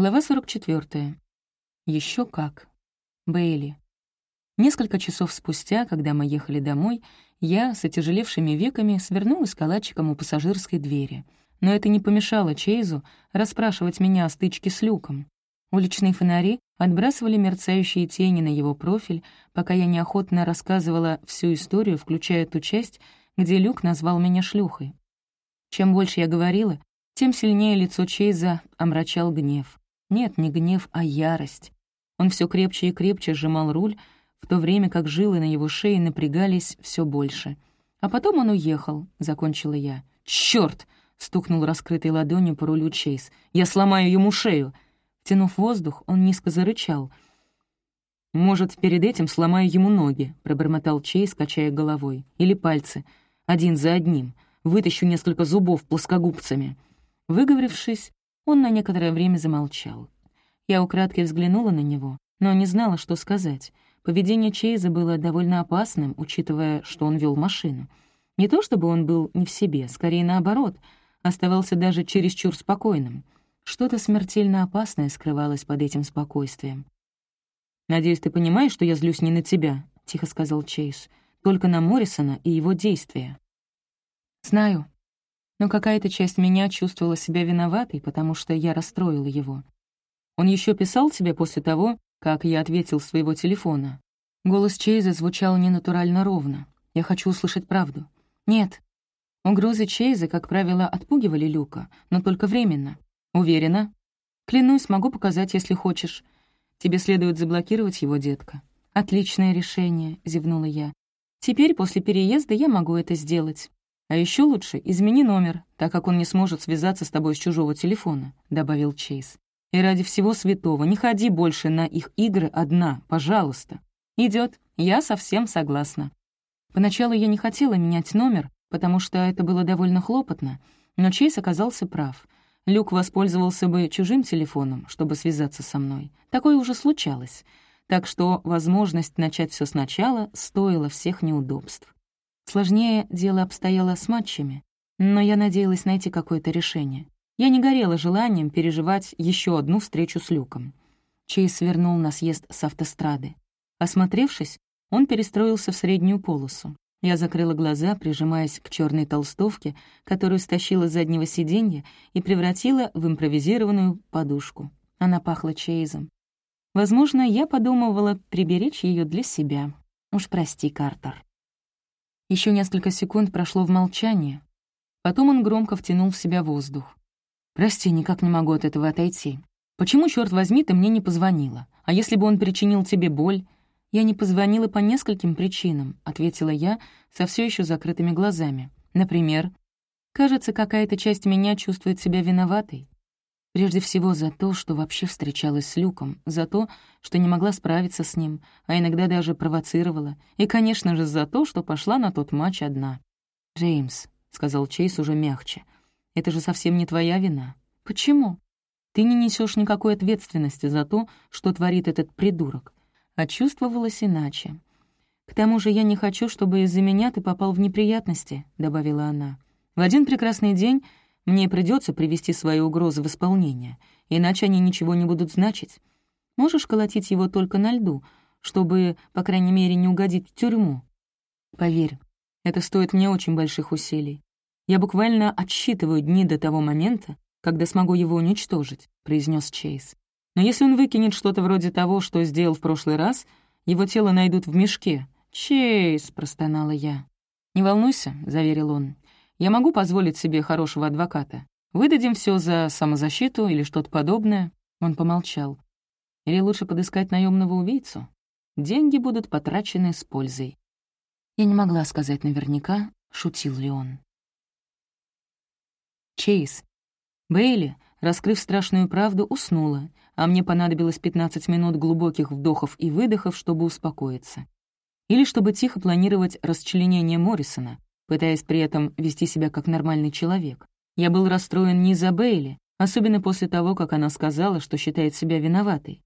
Глава 44. Еще как. Бейли. Несколько часов спустя, когда мы ехали домой, я с отяжелевшими веками свернулась калачиком у пассажирской двери. Но это не помешало Чейзу расспрашивать меня о стычке с Люком. Уличные фонари отбрасывали мерцающие тени на его профиль, пока я неохотно рассказывала всю историю, включая ту часть, где Люк назвал меня шлюхой. Чем больше я говорила, тем сильнее лицо Чейза омрачал гнев. Нет, не гнев, а ярость. Он все крепче и крепче сжимал руль, в то время как жилы на его шее напрягались все больше. А потом он уехал, — закончила я. «Чёрт!» — стукнул раскрытой ладонью по рулю Чейз. «Я сломаю ему шею!» Втянув воздух, он низко зарычал. «Может, перед этим сломаю ему ноги», — пробормотал Чейз, качая головой. «Или пальцы. Один за одним. Вытащу несколько зубов плоскогубцами». Выговорившись, он на некоторое время замолчал. Я украдкой взглянула на него, но не знала, что сказать. Поведение Чейза было довольно опасным, учитывая, что он вел машину. Не то чтобы он был не в себе, скорее наоборот, оставался даже чересчур спокойным. Что-то смертельно опасное скрывалось под этим спокойствием. «Надеюсь, ты понимаешь, что я злюсь не на тебя», — тихо сказал Чейз, «только на Моррисона и его действия». «Знаю», но какая-то часть меня чувствовала себя виноватой, потому что я расстроила его. Он еще писал тебе после того, как я ответил своего телефона. Голос Чейза звучал ненатурально ровно. «Я хочу услышать правду». «Нет». Угрозы Чейза, как правило, отпугивали Люка, но только временно. «Уверена?» «Клянусь, могу показать, если хочешь. Тебе следует заблокировать его, детка». «Отличное решение», — зевнула я. «Теперь, после переезда, я могу это сделать. «А еще лучше измени номер, так как он не сможет связаться с тобой с чужого телефона», — добавил Чейз. «И ради всего святого не ходи больше на их игры одна, пожалуйста». Идет, я совсем согласна. Поначалу я не хотела менять номер, потому что это было довольно хлопотно, но Чейз оказался прав. Люк воспользовался бы чужим телефоном, чтобы связаться со мной. Такое уже случалось. Так что возможность начать все сначала стоила всех неудобств. Сложнее дело обстояло с матчами, но я надеялась найти какое-то решение. Я не горела желанием переживать еще одну встречу с Люком. Чейз свернул на съезд с автострады. Осмотревшись, он перестроился в среднюю полосу. Я закрыла глаза, прижимаясь к черной толстовке, которую стащила с заднего сиденья и превратила в импровизированную подушку. Она пахла Чейзом. Возможно, я подумывала приберечь ее для себя. Уж прости, Картер. Еще несколько секунд прошло в молчании. Потом он громко втянул в себя воздух. «Прости, никак не могу от этого отойти. Почему, черт возьми, ты мне не позвонила? А если бы он причинил тебе боль?» «Я не позвонила по нескольким причинам», — ответила я со все еще закрытыми глазами. «Например, кажется, какая-то часть меня чувствует себя виноватой. Прежде всего за то, что вообще встречалась с Люком, за то, что не могла справиться с ним, а иногда даже провоцировала, и, конечно же, за то, что пошла на тот матч одна. «Джеймс», — сказал Чейз уже мягче, — «это же совсем не твоя вина». «Почему?» «Ты не несешь никакой ответственности за то, что творит этот придурок». А чувствовалось иначе. «К тому же я не хочу, чтобы из-за меня ты попал в неприятности», — добавила она. «В один прекрасный день мне придется привести свои угрозы в исполнение, иначе они ничего не будут значить. Можешь колотить его только на льду, чтобы, по крайней мере, не угодить в тюрьму. Поверь, это стоит мне очень больших усилий. Я буквально отсчитываю дни до того момента, когда смогу его уничтожить», — произнес Чейз. «Но если он выкинет что-то вроде того, что сделал в прошлый раз, его тело найдут в мешке». «Чейз», — простонала я. «Не волнуйся», — заверил он. Я могу позволить себе хорошего адвоката. Выдадим все за самозащиту или что-то подобное». Он помолчал. «Или лучше подыскать наемного убийцу? Деньги будут потрачены с пользой». Я не могла сказать наверняка, шутил ли он. Чейз. Бейли, раскрыв страшную правду, уснула, а мне понадобилось 15 минут глубоких вдохов и выдохов, чтобы успокоиться. Или чтобы тихо планировать расчленение Моррисона, пытаясь при этом вести себя как нормальный человек. Я был расстроен не из-за Бейли, особенно после того, как она сказала, что считает себя виноватой.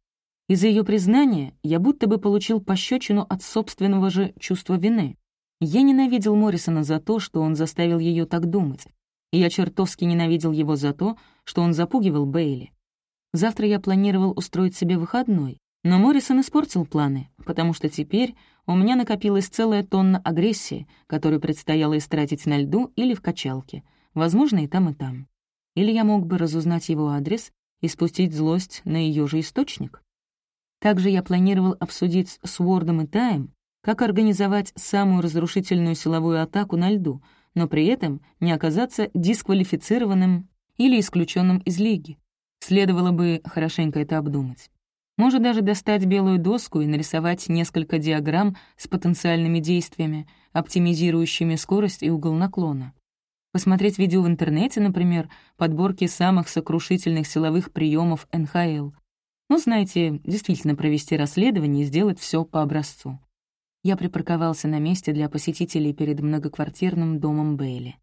Из-за ее признания я будто бы получил пощечину от собственного же чувства вины. Я ненавидел Моррисона за то, что он заставил ее так думать, и я чертовски ненавидел его за то, что он запугивал Бейли. Завтра я планировал устроить себе выходной, но Моррисон испортил планы, потому что теперь у меня накопилась целая тонна агрессии, которую предстояло истратить на льду или в качалке, возможно, и там, и там. Или я мог бы разузнать его адрес и спустить злость на ее же источник. Также я планировал обсудить с Уордом и Таем, как организовать самую разрушительную силовую атаку на льду, но при этом не оказаться дисквалифицированным или исключенным из лиги. Следовало бы хорошенько это обдумать. Может даже достать белую доску и нарисовать несколько диаграмм с потенциальными действиями, оптимизирующими скорость и угол наклона. Посмотреть видео в интернете, например, подборки самых сокрушительных силовых приемов НХЛ. Ну, знаете, действительно провести расследование и сделать все по образцу. Я припарковался на месте для посетителей перед многоквартирным домом Бейли.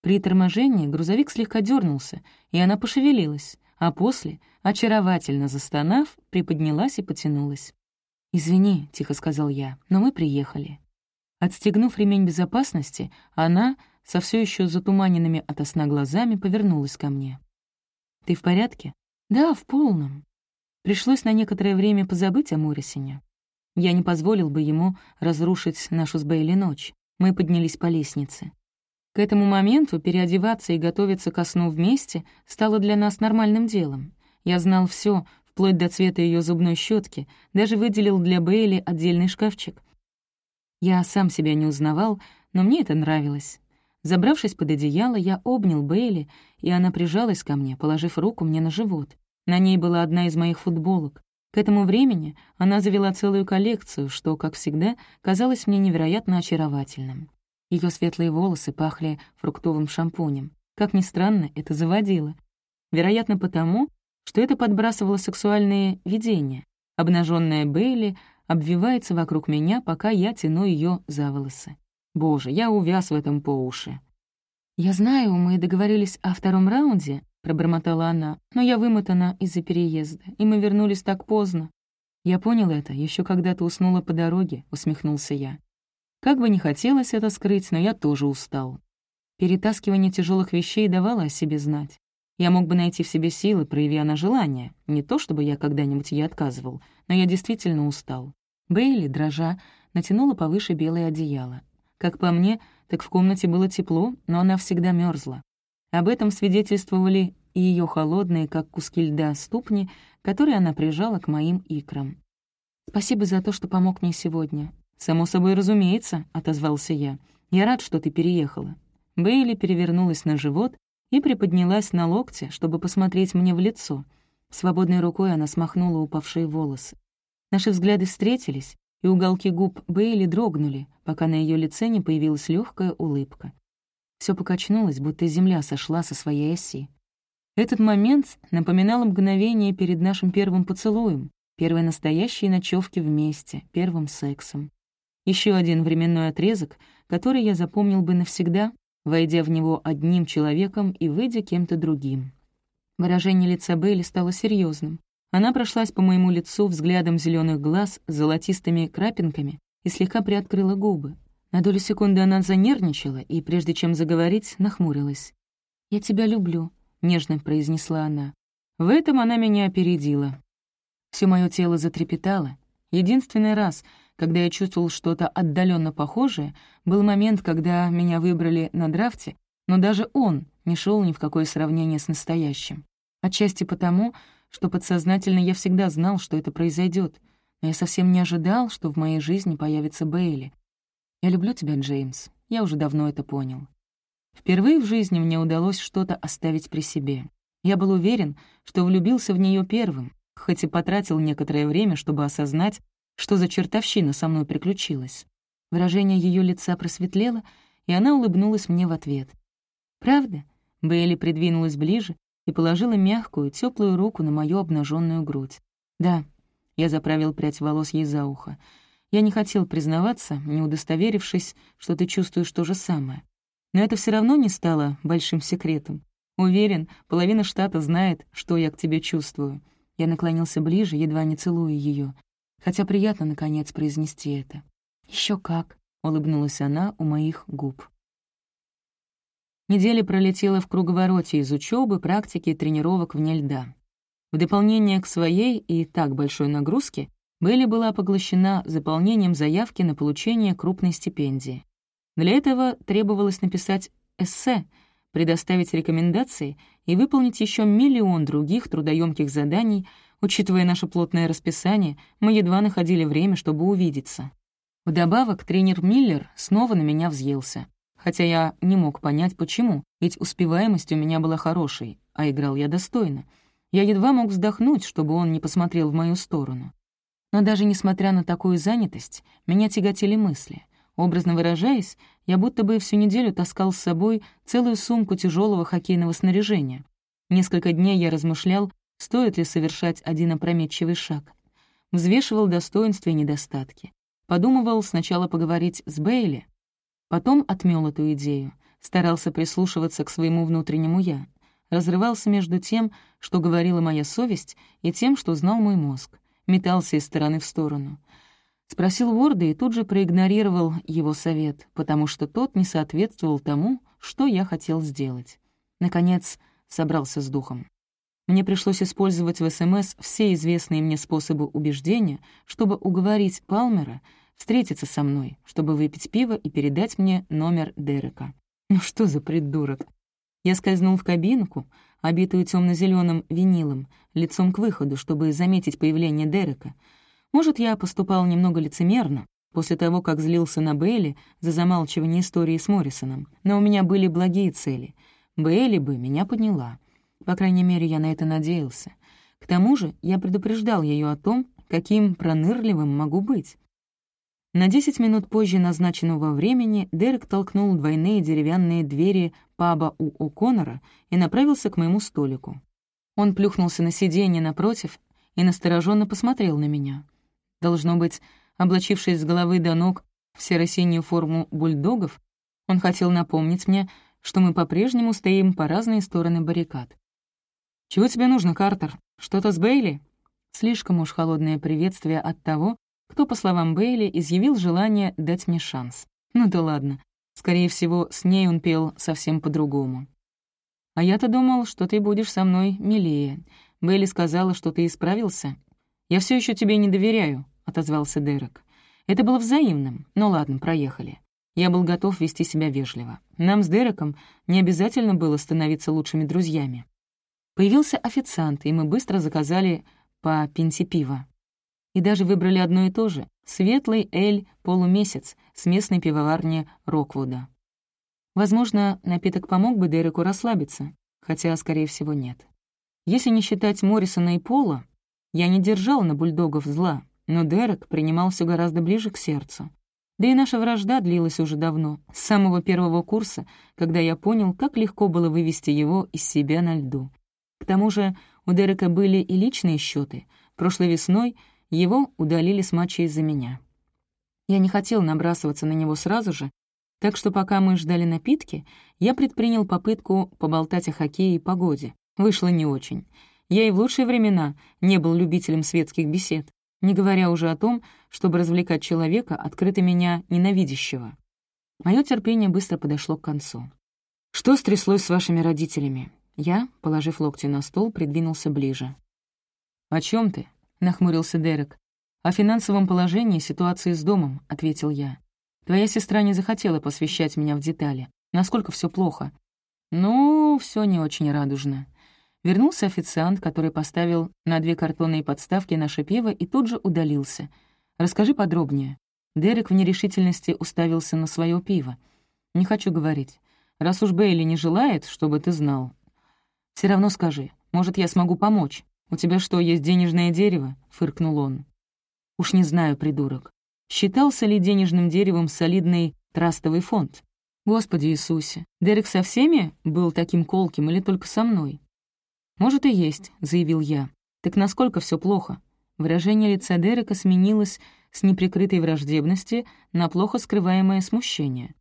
При торможении грузовик слегка дернулся, и она пошевелилась, а после, очаровательно застонав, приподнялась и потянулась. «Извини», — тихо сказал я, — «но мы приехали». Отстегнув ремень безопасности, она, со все еще затуманенными от сна глазами, повернулась ко мне. «Ты в порядке?» «Да, в полном». Пришлось на некоторое время позабыть о Моррисоне. Я не позволил бы ему разрушить нашу с Бейли ночь. Мы поднялись по лестнице. К этому моменту переодеваться и готовиться ко сну вместе стало для нас нормальным делом. Я знал все, вплоть до цвета ее зубной щетки, даже выделил для Бейли отдельный шкафчик. Я сам себя не узнавал, но мне это нравилось. Забравшись под одеяло, я обнял Бейли, и она прижалась ко мне, положив руку мне на живот. На ней была одна из моих футболок. К этому времени она завела целую коллекцию, что, как всегда, казалось мне невероятно очаровательным. Ее светлые волосы пахли фруктовым шампунем. Как ни странно, это заводило. Вероятно, потому, что это подбрасывало сексуальные видения. Обнаженная Бейли обвивается вокруг меня, пока я тяну ее за волосы. Боже, я увяз в этом по уши. «Я знаю, мы договорились о втором раунде», — пробормотала она, «но я вымотана из-за переезда, и мы вернулись так поздно». «Я понял это, еще когда ты уснула по дороге», — усмехнулся я. Как бы не хотелось это скрыть, но я тоже устал. Перетаскивание тяжелых вещей давало о себе знать. Я мог бы найти в себе силы, проявя на желание. Не то, чтобы я когда-нибудь ей отказывал, но я действительно устал. Бейли, дрожа, натянула повыше белое одеяло. Как по мне, так в комнате было тепло, но она всегда мерзла. Об этом свидетельствовали и ее холодные, как куски льда, ступни, которые она прижала к моим икрам. «Спасибо за то, что помог мне сегодня. «Само собой разумеется», — отозвался я. «Я рад, что ты переехала». Бейли перевернулась на живот и приподнялась на локте, чтобы посмотреть мне в лицо. Свободной рукой она смахнула упавшие волосы. Наши взгляды встретились, и уголки губ Бейли дрогнули, пока на ее лице не появилась легкая улыбка. Все покачнулось, будто земля сошла со своей оси. Этот момент напоминал мгновение перед нашим первым поцелуем, первой настоящей ночевки вместе, первым сексом. Еще один временной отрезок, который я запомнил бы навсегда, войдя в него одним человеком и выйдя кем-то другим. Выражение лица Бейли стало серьезным. Она прошлась по моему лицу взглядом зеленых глаз с золотистыми крапинками и слегка приоткрыла губы. На долю секунды она занервничала и, прежде чем заговорить, нахмурилась. «Я тебя люблю», — нежно произнесла она. В этом она меня опередила. Все мое тело затрепетало. Единственный раз — когда я чувствовал что-то отдаленно похожее, был момент, когда меня выбрали на драфте, но даже он не шел ни в какое сравнение с настоящим. Отчасти потому, что подсознательно я всегда знал, что это произойдет, но я совсем не ожидал, что в моей жизни появится Бейли. Я люблю тебя, Джеймс, я уже давно это понял. Впервые в жизни мне удалось что-то оставить при себе. Я был уверен, что влюбился в нее первым, хоть и потратил некоторое время, чтобы осознать, что за чертовщина со мной приключилась. Выражение ее лица просветлело, и она улыбнулась мне в ответ. «Правда?» — Бейли придвинулась ближе и положила мягкую, теплую руку на мою обнаженную грудь. «Да», — я заправил прядь волос ей за ухо. «Я не хотел признаваться, не удостоверившись, что ты чувствуешь то же самое. Но это все равно не стало большим секретом. Уверен, половина штата знает, что я к тебе чувствую». Я наклонился ближе, едва не целуя ее хотя приятно, наконец, произнести это. Еще как», — улыбнулась она у моих губ. Неделя пролетела в круговороте из учебы, практики и тренировок вне льда. В дополнение к своей и так большой нагрузке, Белли была поглощена заполнением заявки на получение крупной стипендии. Для этого требовалось написать эссе, предоставить рекомендации и выполнить еще миллион других трудоемких заданий, учитывая наше плотное расписание, мы едва находили время, чтобы увидеться. Вдобавок, тренер Миллер снова на меня взъелся. Хотя я не мог понять, почему, ведь успеваемость у меня была хорошей, а играл я достойно. Я едва мог вздохнуть, чтобы он не посмотрел в мою сторону. Но даже несмотря на такую занятость, меня тяготили мысли. Образно выражаясь, я будто бы всю неделю таскал с собой целую сумку тяжелого хоккейного снаряжения. Несколько дней я размышлял, стоит ли совершать один опрометчивый шаг. Взвешивал достоинства и недостатки. Подумывал сначала поговорить с Бейли. Потом отмел эту идею, старался прислушиваться к своему внутреннему «я». Разрывался между тем, что говорила моя совесть, и тем, что знал мой мозг метался из стороны в сторону. Спросил Уорда и тут же проигнорировал его совет, потому что тот не соответствовал тому, что я хотел сделать. Наконец, собрался с духом. Мне пришлось использовать в СМС все известные мне способы убеждения, чтобы уговорить Палмера встретиться со мной, чтобы выпить пиво и передать мне номер Дерека. Ну что за придурок? Я скользнул в кабинку, обитую темно зеленым винилом, лицом к выходу, чтобы заметить появление Дерека. Может, я поступал немного лицемерно, после того, как злился на Бейли за замалчивание истории с Моррисоном, но у меня были благие цели. Бейли бы меня подняла. По крайней мере, я на это надеялся. К тому же я предупреждал ее о том, каким пронырливым могу быть. На десять минут позже назначенного времени Дерек толкнул двойные деревянные двери паба у О'Коннора и направился к моему столику. Он плюхнулся на сиденье напротив и настороженно посмотрел на меня. Должно быть, облачившись с головы до ног в серо-синюю форму бульдогов, он хотел напомнить мне, что мы по-прежнему стоим по разные стороны баррикад. «Чего тебе нужно, Картер? Что-то с Бейли?» Слишком уж холодное приветствие от того, кто, по словам Бейли, изъявил желание дать мне шанс. Ну да ладно. Скорее всего, с ней он пел совсем по-другому. «А я-то думал, что ты будешь со мной милее. Бейли сказала, что ты исправился. Я все еще тебе не доверяю», — отозвался Дерек. Это было взаимным. Ну ладно, проехали. Я был готов вести себя вежливо. Нам с Дереком не обязательно было становиться лучшими друзьями. Появился официант, и мы быстро заказали по пинте пива. И даже выбрали одно и то же — светлый эль «Полумесяц» с местной пивоварни Роквуда. Возможно, напиток помог бы Дереку расслабиться, хотя, скорее всего, нет. Если не считать Моррисона и Пола, я не держал на бульдогов зла, но Дерек принимал все гораздо ближе к сердцу. Да и наша вражда длилась уже давно, с самого первого курса, когда я понял, как легко было вывести его из себя на льду. К тому же у Дерека были и личные счеты. Прошлой весной его удалили с матча из-за меня. Я не хотел набрасываться на него сразу же, так что пока мы ждали напитки, я предпринял попытку поболтать о хоккее и погоде. Вышло не очень. Я и в лучшие времена не был любителем светских бесед, не говоря уже о том, чтобы развлекать человека, открыто меня ненавидящего. Мое терпение быстро подошло к концу. «Что стряслось с вашими родителями?» Я, положив локти на стол, придвинулся ближе. «О чем ты?» нахмурился Дерек. «О финансовом положении ситуации с домом», — ответил я. «Твоя сестра не захотела посвящать меня в детали. Насколько все плохо?» «Ну, все не очень радужно». Вернулся официант, который поставил на две картонные подставки наше пиво и тут же удалился. «Расскажи подробнее». Дерек в нерешительности уставился на свое пиво. «Не хочу говорить. Раз уж Бейли не желает, чтобы ты знал. Все равно скажи. Может, я смогу помочь. «У тебя что, есть денежное дерево?» — фыркнул он. «Уж не знаю, придурок. Считался ли денежным деревом солидный трастовый фонд? Господи Иисусе, Дерек со всеми был таким колким или только со мной?» «Может, и есть», — заявил я. «Так насколько все плохо?» Выражение лица Дерека сменилось с неприкрытой враждебности на плохо скрываемое смущение.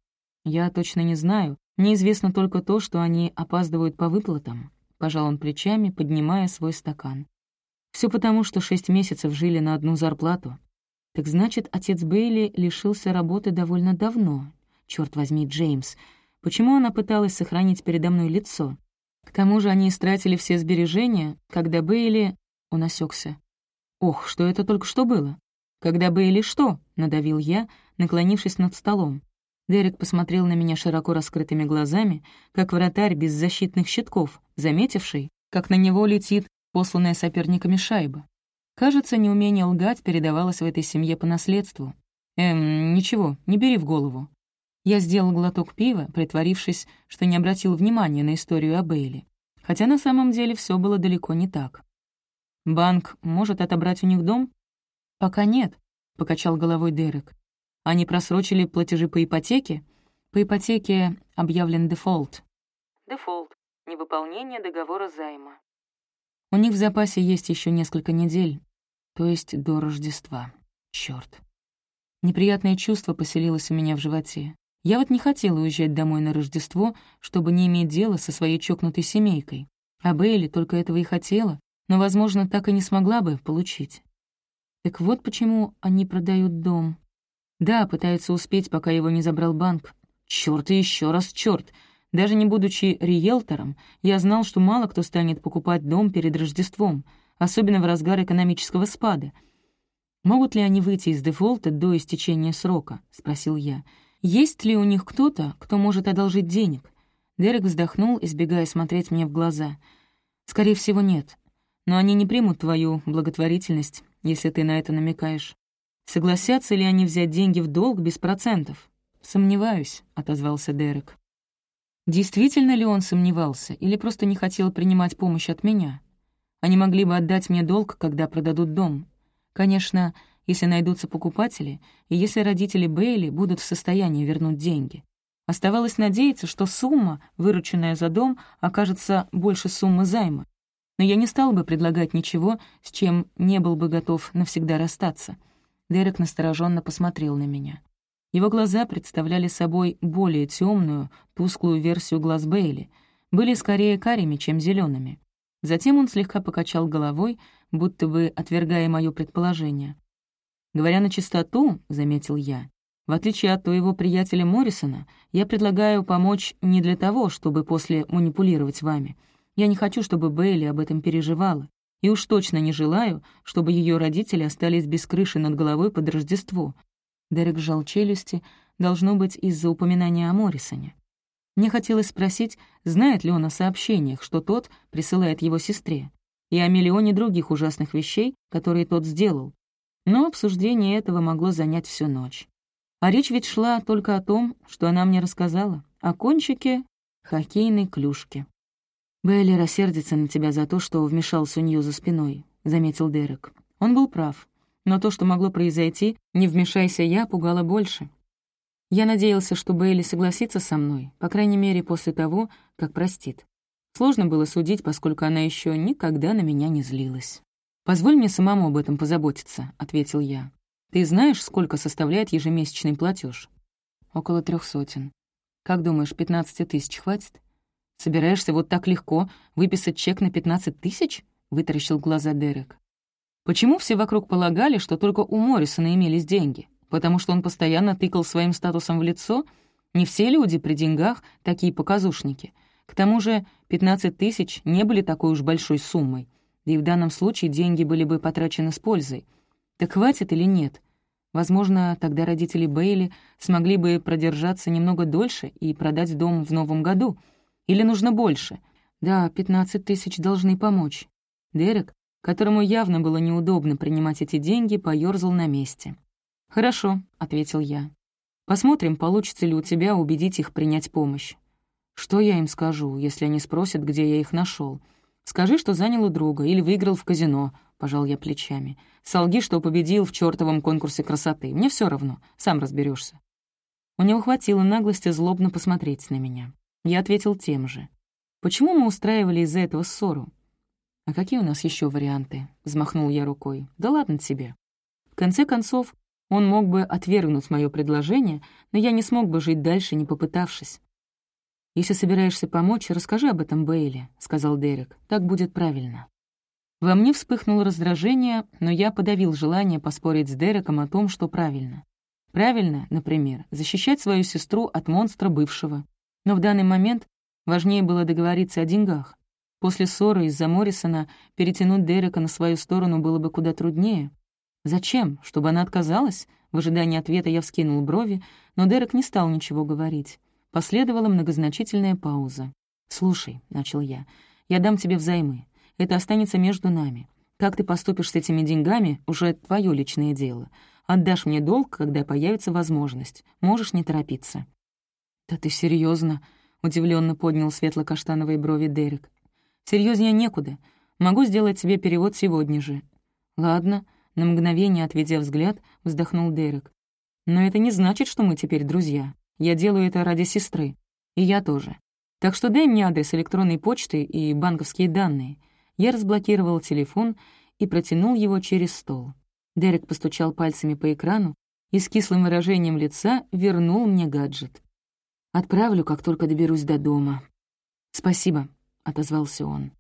«Я точно не знаю. Неизвестно только то, что они опаздывают по выплатам пожал он плечами, поднимая свой стакан. Все потому, что шесть месяцев жили на одну зарплату. Так значит, отец Бейли лишился работы довольно давно. Черт возьми, Джеймс, почему она пыталась сохранить передо мной лицо? К тому же они истратили все сбережения, когда Бейли Он осекся. «Ох, что это только что было?» «Когда бы или что?» — надавил я, наклонившись над столом. Дерек посмотрел на меня широко раскрытыми глазами, как вратарь без защитных щитков, заметивший, как на него летит посланная соперниками шайба. Кажется, неумение лгать передавалось в этой семье по наследству. Эм, ничего, не бери в голову. Я сделал глоток пива, притворившись, что не обратил внимания на историю о Бейли. Хотя на самом деле все было далеко не так. «Банк может отобрать у них дом?» «Пока нет», — покачал головой Дерек. «Они просрочили платежи по ипотеке?» «По ипотеке объявлен дефолт». «Дефолт. Невыполнение договора займа». «У них в запасе есть еще несколько недель, то есть до Рождества. Черт. Неприятное чувство поселилось у меня в животе. Я вот не хотела уезжать домой на Рождество, чтобы не иметь дела со своей чокнутой семейкой. А Бейли только этого и хотела, но, возможно, так и не смогла бы получить. Так вот почему они продают дом. Да, пытаются успеть, пока его не забрал банк. Чёрт и еще раз чёрт. Даже не будучи риэлтором, я знал, что мало кто станет покупать дом перед Рождеством, особенно в разгар экономического спада. «Могут ли они выйти из дефолта до истечения срока?» — спросил я. Есть ли у них кто-то, кто может одолжить денег? Дерек вздохнул, избегая смотреть мне в глаза. Скорее всего, нет. Но они не примут твою благотворительность, если ты на это намекаешь. Согласятся ли они взять деньги в долг без процентов? «Сомневаюсь», — отозвался Дерек. Действительно ли он сомневался или просто не хотел принимать помощь от меня? Они могли бы отдать мне долг, когда продадут дом. Конечно, если найдутся покупатели, и если родители Бейли будут в состоянии вернуть деньги. Оставалось надеяться, что сумма, вырученная за дом, окажется больше суммы займа. Но я не стал бы предлагать ничего, с чем не был бы готов навсегда расстаться. Дерек настороженно посмотрел на меня. Его глаза представляли собой более темную, тусклую версию глаз Бейли, были скорее карими, чем зелеными. Затем он слегка покачал головой, будто бы отвергая мое предположение. Говоря на чистоту, — заметил я, — в отличие от твоего приятеля Моррисона, я предлагаю помочь не для того, чтобы после манипулировать вами. Я не хочу, чтобы Бейли об этом переживала, и уж точно не желаю, чтобы ее родители остались без крыши над головой под Рождество. Дерек сжал челюсти, должно быть, из-за упоминания о Моррисоне. Мне хотелось спросить, знает ли он о сообщениях, что тот присылает его сестре, и о миллионе других ужасных вещей, которые тот сделал, но обсуждение этого могло занять всю ночь. А речь ведь шла только о том, что она мне рассказала, о кончике хоккейной клюшки. «Белли рассердится на тебя за то, что вмешался у нее за спиной», — заметил Дерек. Он был прав, но то, что могло произойти, не вмешайся я, пугало больше. Я надеялся, что Бейли согласится со мной, по крайней мере, после того, как простит. Сложно было судить, поскольку она еще никогда на меня не злилась. «Позволь мне самому об этом позаботиться», — ответил я. «Ты знаешь, сколько составляет ежемесячный платеж? «Около трех сотен. Как думаешь, 15 тысяч хватит?» «Собираешься вот так легко выписать чек на 15 тысяч?» — вытаращил глаза Дерек. «Почему все вокруг полагали, что только у Моррисона имелись деньги? Потому что он постоянно тыкал своим статусом в лицо? Не все люди при деньгах такие показушники. К тому же 15 тысяч не были такой уж большой суммой да и в данном случае деньги были бы потрачены с пользой. Так хватит или нет? Возможно, тогда родители Бейли смогли бы продержаться немного дольше и продать дом в новом году. Или нужно больше? Да, 15 тысяч должны помочь. Дерек, которому явно было неудобно принимать эти деньги, поёрзал на месте. «Хорошо», — ответил я. «Посмотрим, получится ли у тебя убедить их принять помощь. Что я им скажу, если они спросят, где я их нашел? Скажи, что занял у друга или выиграл в казино», — пожал я плечами. «Солги, что победил в чертовом конкурсе красоты. Мне все равно, сам разберешься. У него хватило наглости злобно посмотреть на меня. Я ответил тем же. «Почему мы устраивали из-за этого ссору?» «А какие у нас еще варианты?» — взмахнул я рукой. «Да ладно тебе». В конце концов, он мог бы отвергнуть мое предложение, но я не смог бы жить дальше, не попытавшись. «Если собираешься помочь, расскажи об этом Бейли», — сказал Дерек. «Так будет правильно». Во мне вспыхнуло раздражение, но я подавил желание поспорить с Дереком о том, что правильно. Правильно, например, защищать свою сестру от монстра бывшего. Но в данный момент важнее было договориться о деньгах. После ссоры из-за Моррисона перетянуть Дерека на свою сторону было бы куда труднее. Зачем? Чтобы она отказалась? В ожидании ответа я вскинул брови, но Дерек не стал ничего говорить. Последовала многозначительная пауза. «Слушай», — начал я, — «я дам тебе взаймы. Это останется между нами. Как ты поступишь с этими деньгами — уже твое личное дело. Отдашь мне долг, когда появится возможность. Можешь не торопиться». «Да ты серьезно? удивленно поднял светло-каштановые брови Дерек. Серьезнее некуда. Могу сделать тебе перевод сегодня же». «Ладно», — на мгновение, отведя взгляд, вздохнул Дерек. «Но это не значит, что мы теперь друзья. Я делаю это ради сестры. И я тоже. Так что дай мне адрес электронной почты и банковские данные». Я разблокировал телефон и протянул его через стол. Дерек постучал пальцами по экрану и с кислым выражением лица вернул мне гаджет. «Отправлю, как только доберусь до дома». «Спасибо», — отозвался он.